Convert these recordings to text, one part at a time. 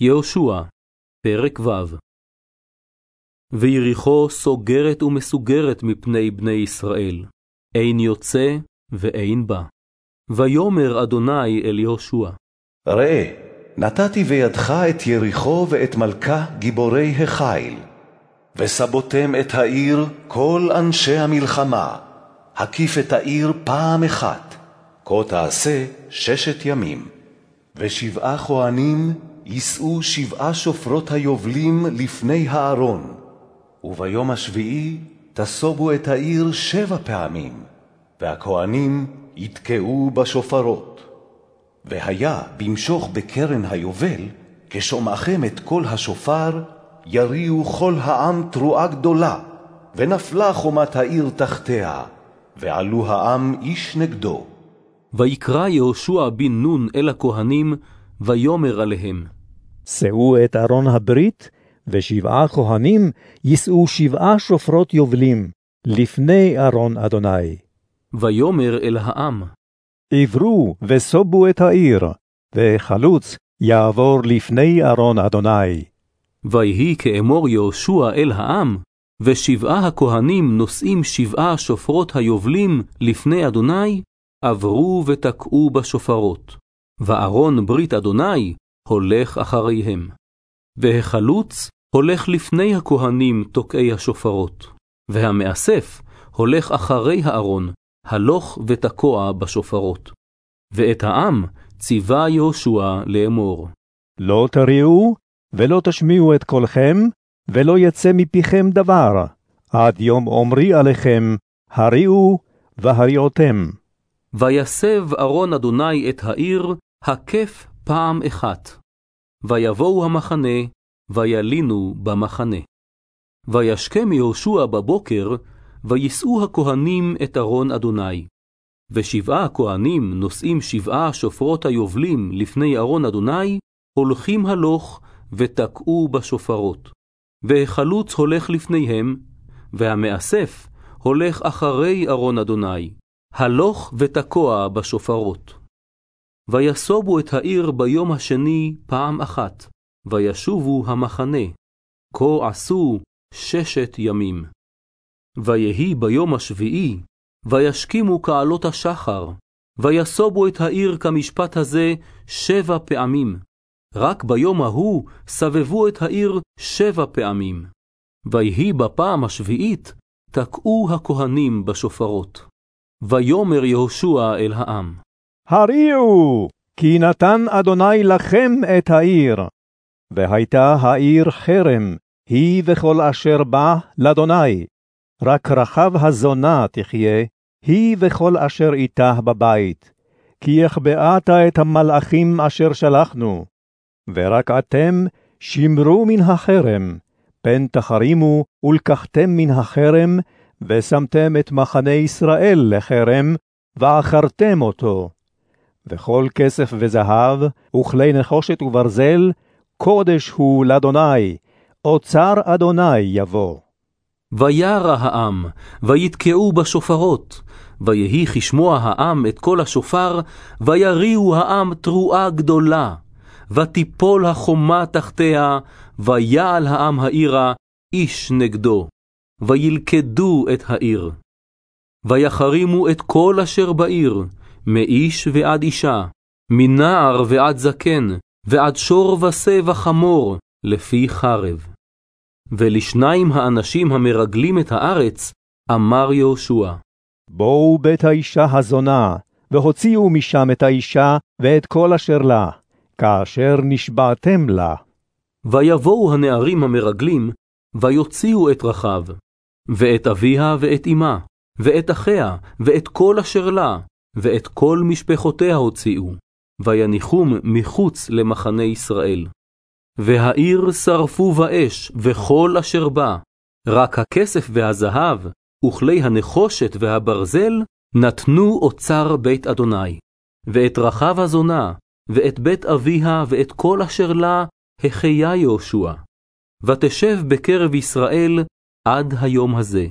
יהושע, פרק ו' ויריחו סוגרת ומסוגרת מפני בני ישראל, אין יוצא ואין בא. ויאמר אדוני אל יהושע, ראה, נתתי בידך את יריחו ואת מלכה גיבורי החיל, וסבותם את העיר כל אנשי המלחמה, הקיף את העיר פעם אחת, כה תעשה ששת ימים. ושבעה כהנים יישאו שבעה שופרות היובלים לפני הארון, וביום השביעי תסובו את העיר שבע פעמים, והכהנים יתקעו בשופרות. והיה במשוך בקרן היובל, כשומעכם את קול השופר, יריעו כל העם תרועה גדולה, ונפלה חומת העיר תחתיה, ועלו העם איש נגדו. ויקרא יהושע בן נון אל הכהנים, ויאמר עליהם, שאו את ארון הברית, ושבעה כהנים יישאו שבעה שופרות יובלים, לפני ארון אדוני. ויאמר אל העם, עברו וסובו את העיר, וחלוץ יעבור לפני ארון אדוני. ויהי כאמור יהושע אל העם, ושבעה הכהנים נושאים שבעה שופרות היובלים לפני אדוני, עברו ותקעו בשופרות. וארון ברית אדוני הולך אחריהם. והחלוץ הולך לפני הכהנים תוקעי השופרות, והמאסף הולך אחרי הארון, הלוך ותקוע בשופרות. ואת העם ציווה יהושע לאמור. לא תריעו ולא תשמיעו את קולכם, ולא יצא מפיכם דבר, עד יום אומרי עליכם, הריעו והריעותם. ויסב ארון אדוני את העיר, הקף פעם אחת. ויבואו המחנה, וילינו במחנה. וישכם יהושע בבוקר, ויישאו הכהנים את ארון אדוני. ושבעה הכהנים נושאים שבעה שופרות היובלים לפני ארון אדוני, הולכים הלוך, ותקעו בשופרות. והחלוץ הולך לפניהם, והמאסף הולך אחרי ארון אדוני, הלוך ותקוע בשופרות. ויסובו את העיר ביום השני פעם אחת, וישובו המחנה, כה עשו ששת ימים. ויהי ביום השביעי, וישכימו כעלות השחר, ויסובו את העיר כמשפט הזה שבע פעמים. רק ביום ההוא סבבו את העיר שבע פעמים. ויהי בפעם השביעית, תקעו הכהנים בשופרות. ויאמר יהושע אל העם, הריעו, כי נתן אדוני לכם את העיר. והייתה העיר חרם, היא וכל אשר בה לאדוני. רק רחב הזונה תחיה, היא וכל אשר איתה בבית. כי החבאת את המלאכים אשר שלחנו. ורק אתם שמרו מן החרם, פן תחרימו ולקחתם מן החרם, ושמתם את מחנה ישראל לחרם, ועכרתם אותו. וכל כסף וזהב, וכלי נחושת וברזל, קודש הוא לאדוני, אוצר אדוני יבוא. וירא העם, ויתקעו בשופרות, ויהי כשמוע העם את קול השופר, ויריעו העם תרועה גדולה. ותיפול החומה תחתיה, ויעל העם העירה, איש נגדו. וילכדו את העיר. ויחרימו את כל אשר בעיר, מאיש ועד אישה, מנער ועד זקן, ועד שור ושה וחמור, לפי חרב. ולשניים האנשים המרגלים את הארץ, אמר יהושע, בואו בית האישה הזונה, והוציאו משם את האישה ואת כל אשר לה, כאשר נשבעתם לה. ויבואו הנערים המרגלים, ויוציאו את רחב, ואת אביה ואת אמה, ואת אחיה, ואת כל אשר לה, ואת כל משפחותיה הוציאו, ויניחום מחוץ למחנה ישראל. והעיר שרפו באש, וכל אשר בה, רק הכסף והזהב, וכלי הנחושת והברזל, נתנו אוצר בית אדוני. ואת רחב הזונה, ואת בית אביה, ואת כל אשר לה, החיה יהושע. ותשב בקרב ישראל עד היום הזה.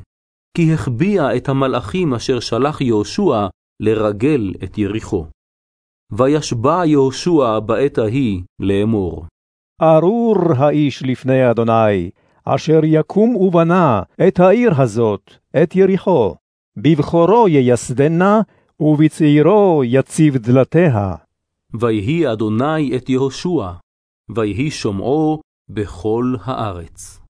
כי החביע את המלאכים אשר שלח יהושע לרגל את יריחו. וישבע יהושע בעת ההיא לאמור. ארור האיש לפני אדוני, אשר יקום ובנה את העיר הזאת, את יריחו. בבכורו ייסדנה, ובצעירו יציב דלתיה. ויהי אדוני את יהושע, ויהי שומעו בכל הארץ.